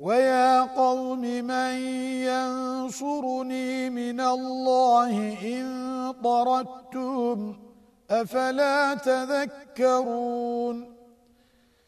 ويا قوم من ينصرني من الله إن طردتم أفلا تذكرون